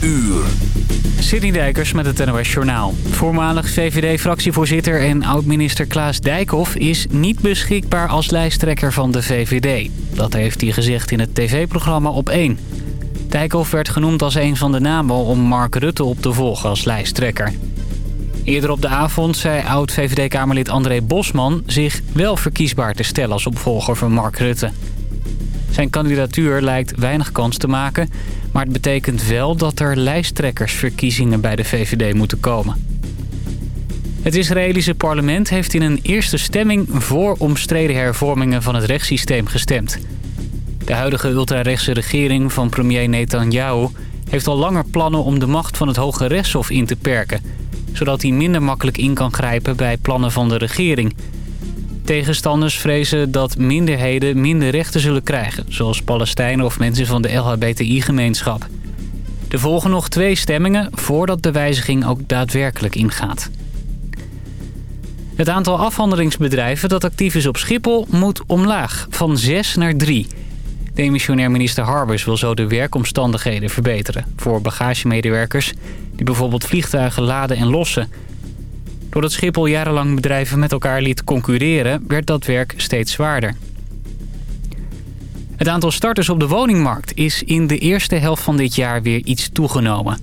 uur. Sidney Dijkers met het NOS Journaal. Voormalig VVD-fractievoorzitter en oud-minister Klaas Dijkhoff... is niet beschikbaar als lijsttrekker van de VVD. Dat heeft hij gezegd in het tv-programma Op 1. Dijkhoff werd genoemd als een van de namen om Mark Rutte op te volgen als lijsttrekker. Eerder op de avond zei oud-VVD-Kamerlid André Bosman... zich wel verkiesbaar te stellen als opvolger van Mark Rutte. Zijn kandidatuur lijkt weinig kans te maken... maar het betekent wel dat er lijsttrekkersverkiezingen bij de VVD moeten komen. Het Israëlische parlement heeft in een eerste stemming... voor omstreden hervormingen van het rechtssysteem gestemd. De huidige ultrarechtse regering van premier Netanyahu... heeft al langer plannen om de macht van het Hoge Rechtshof in te perken... zodat hij minder makkelijk in kan grijpen bij plannen van de regering... Tegenstanders vrezen dat minderheden minder rechten zullen krijgen... zoals Palestijnen of mensen van de LHBTI-gemeenschap. Er volgen nog twee stemmingen voordat de wijziging ook daadwerkelijk ingaat. Het aantal afhandelingsbedrijven dat actief is op Schiphol moet omlaag, van 6 naar 3. Demissionair minister Harbers wil zo de werkomstandigheden verbeteren... voor bagagemedewerkers die bijvoorbeeld vliegtuigen laden en lossen... Doordat Schiphol jarenlang bedrijven met elkaar liet concurreren... werd dat werk steeds zwaarder. Het aantal starters op de woningmarkt is in de eerste helft van dit jaar weer iets toegenomen.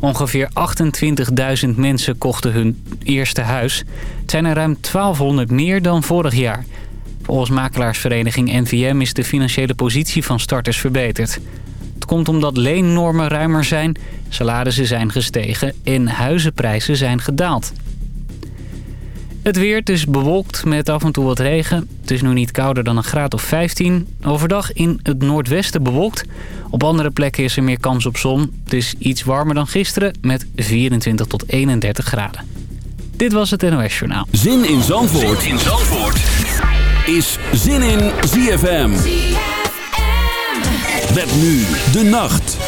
Ongeveer 28.000 mensen kochten hun eerste huis. Het zijn er ruim 1200 meer dan vorig jaar. Volgens makelaarsvereniging NVM is de financiële positie van starters verbeterd. Het komt omdat leennormen ruimer zijn, salarissen zijn gestegen en huizenprijzen zijn gedaald. Het weer, is bewolkt met af en toe wat regen. Het is nu niet kouder dan een graad of 15. Overdag in het noordwesten bewolkt. Op andere plekken is er meer kans op zon. Het is iets warmer dan gisteren met 24 tot 31 graden. Dit was het NOS Journaal. Zin in Zandvoort, zin in Zandvoort. is Zin in ZFM. ZFM. Met nu de nacht.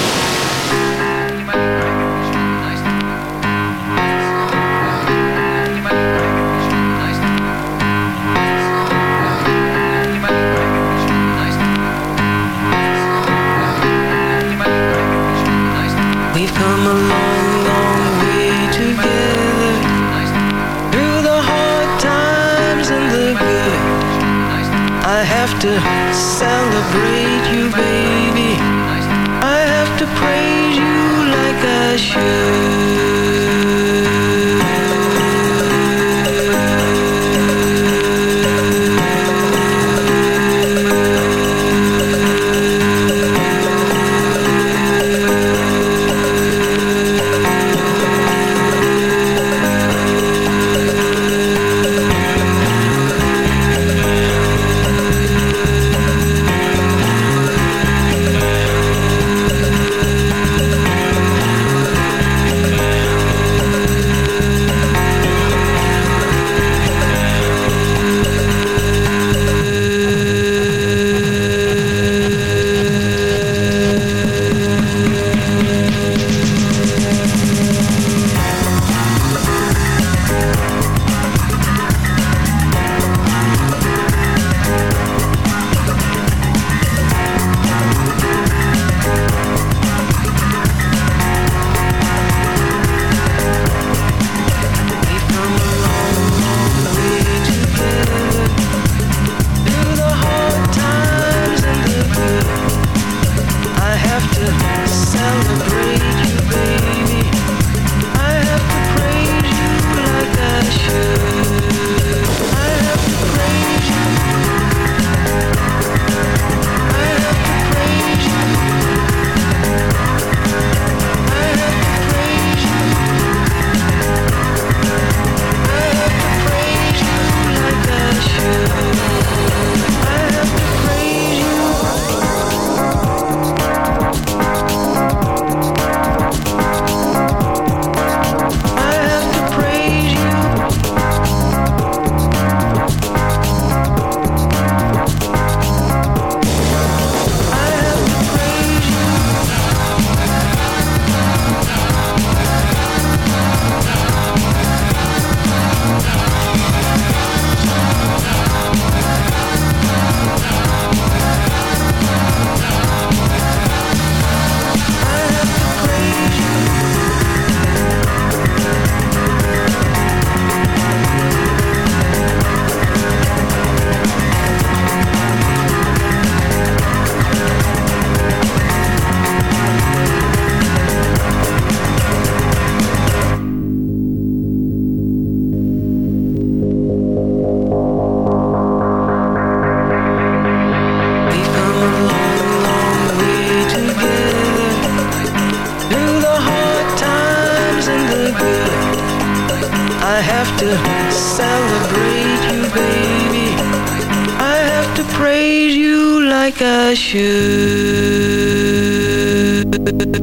Thank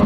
you.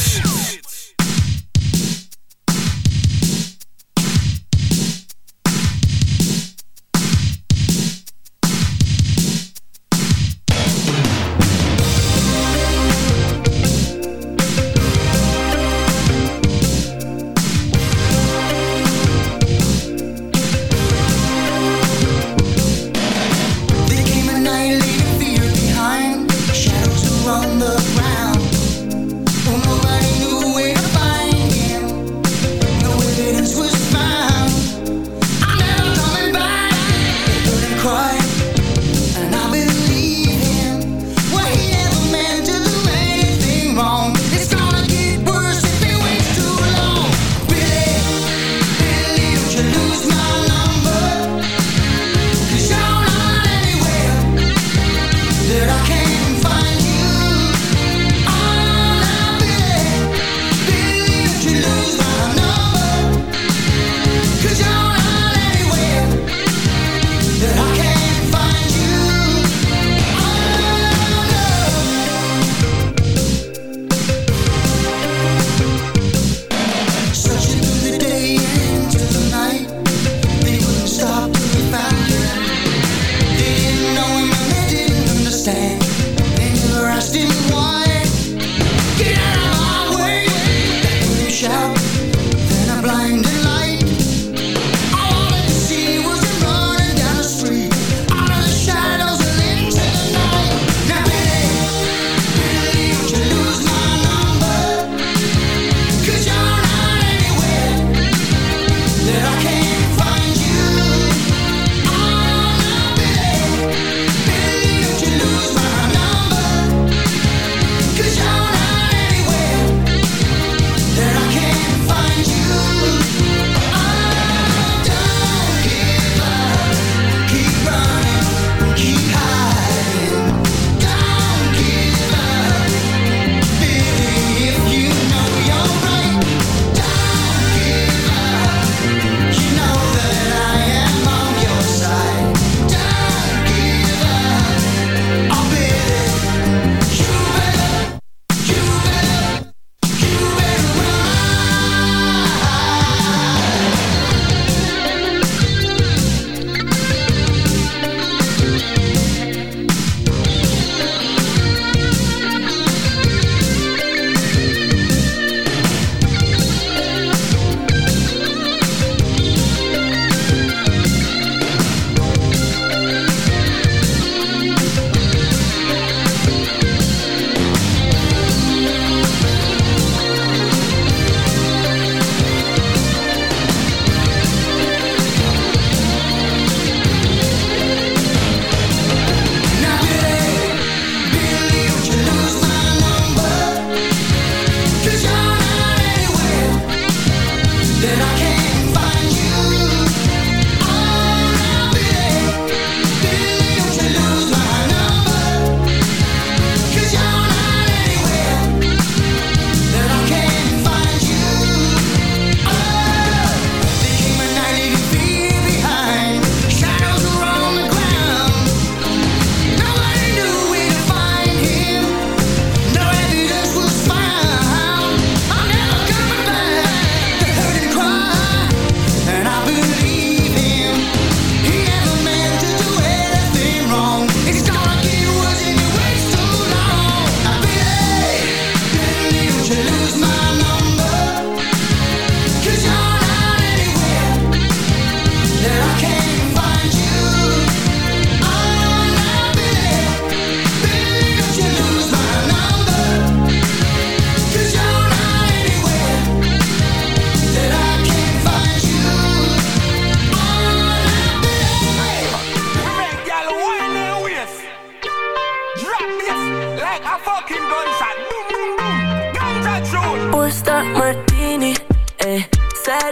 Zij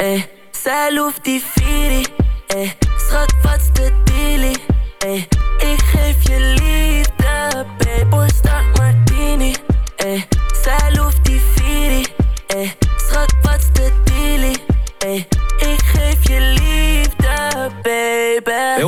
Eh, zij loeft die Viri. Eh, schat, wat's de dealie? Eh, ik geef je liefde, Martini.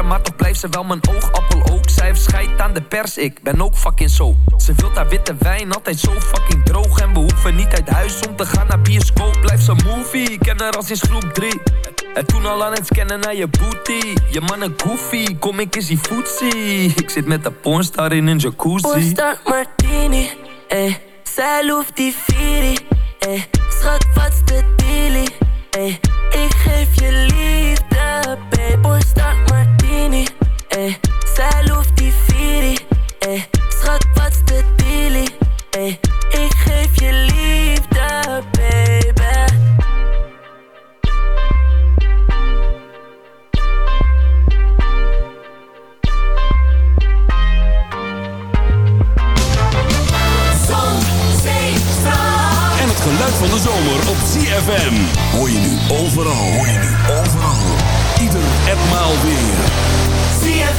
maar toch blijft ze wel mijn oogappel ook. Zij heeft aan de pers, ik ben ook fucking zo. Ze wilt haar witte wijn, altijd zo fucking droog. En we hoeven niet uit huis om te gaan naar bioscoop. Blijf ze movie, ik ken haar als in groep 3. En toen al aan het scannen naar je booty. Je man een goofy, kom ik eens die footsie. Ik zit met de pornstar in een jacuzzi. Pornstar Martini. Eh, zij loeft die Viri. Eh, schat, wat's de dealie? Eh, ik geef je liefde, babe. Pornstar Martini. Eh, zij loeft die Viri. Eh, schat, wat's de dealie? Eh, ik geef je liefde, baby. Zon, zee, strand. En het geluid van de zomer op CFM. Hoor je nu overal. Hoor je nu overal. Ieder en maal weer.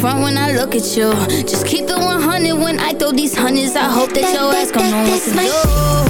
front when I look at you. Just keep it 100 when I throw these hundreds. I hope that, your ass come know what to do.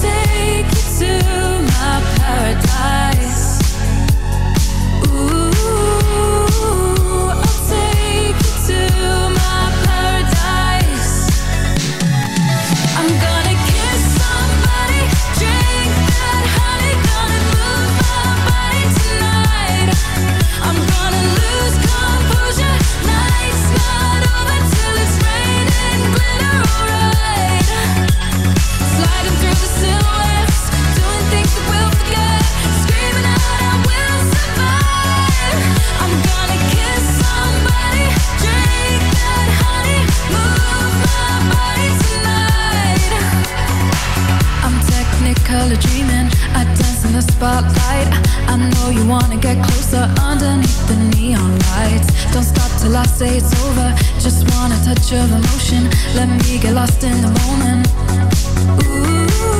Take you to my paradise. color dreaming I dance in the spotlight. I know you wanna get closer Underneath the neon lights. Don't stop till I say it's over Just want a touch of emotion. Let me get lost in the moment. Ooh.